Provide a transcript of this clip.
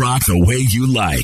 rock the way you like.